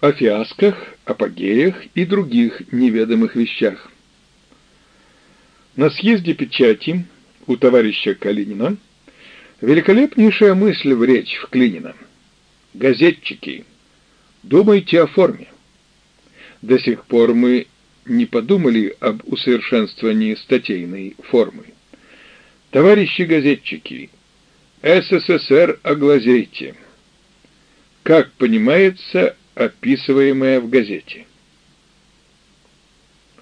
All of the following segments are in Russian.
о фиасках, апогеях и других неведомых вещах. На съезде печати у товарища Калинина великолепнейшая мысль в речь вклинена. Газетчики, думайте о форме. До сих пор мы не подумали об усовершенствовании статейной формы. Товарищи газетчики, СССР оглазейте. Как понимается описываемое в газете?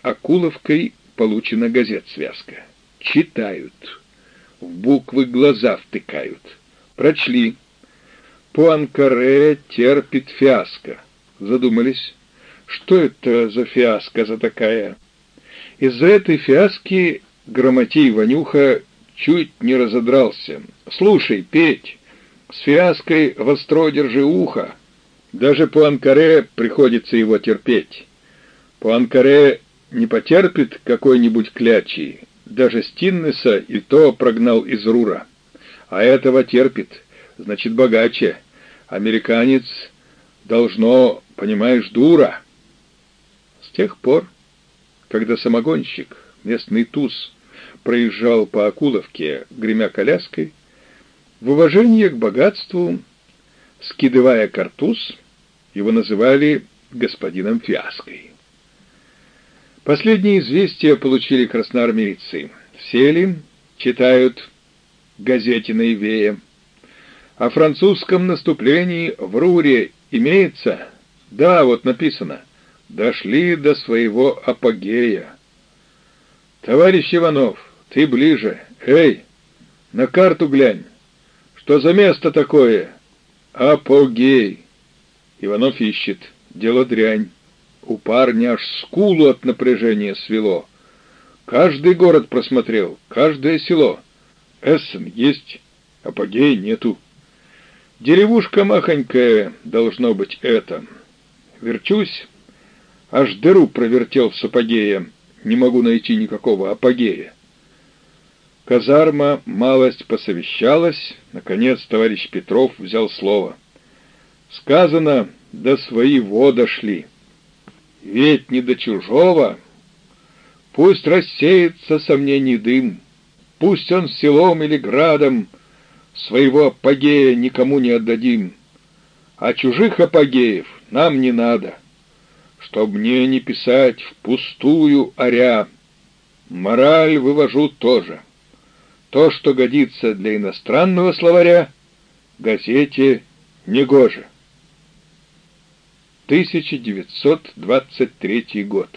Акуловкой получена газет-связка. Читают. В буквы глаза втыкают. Прочли. Пуанкаре терпит фиаско. Задумались. Что это за фиаско за такая? Из-за этой фиаски Грамотей Ванюха чуть не разодрался. «Слушай, Петь, с фиаской востро держи ухо. Даже Пуанкаре приходится его терпеть. Пуанкаре не потерпит какой-нибудь клячи, даже Стиннеса и то прогнал из Рура. А этого терпит, значит, богаче. Американец должно, понимаешь, дура». С тех пор, когда самогонщик, местный туз, проезжал по Акуловке, гремя коляской, в уважение к богатству, скидывая картуз, его называли господином Фиаской. Последние известия получили красноармейцы. Сели, читают газетиной вея. О французском наступлении в Руре имеется? Да, вот написано. Дошли до своего апогея. Товарищ Иванов, ты ближе. Эй, на карту глянь. Что за место такое? Апогей. Иванов ищет. Дело дрянь. У парня аж скулу от напряжения свело. Каждый город просмотрел, каждое село. Эссен есть, апогей нету. Деревушка махонькая, должно быть это. Верчусь, аж дыру провертел в сапогея, не могу найти никакого апогея. Казарма малость посовещалась, наконец товарищ Петров взял слово. Сказано, до своего дошли. Ведь не до чужого. Пусть рассеется сомнений дым, пусть он селом или градом, своего апогея никому не отдадим. А чужих апогеев нам не надо, чтоб мне не писать впустую оря. Мораль вывожу тоже. То, что годится для иностранного словаря, газете негоже. 1923 год.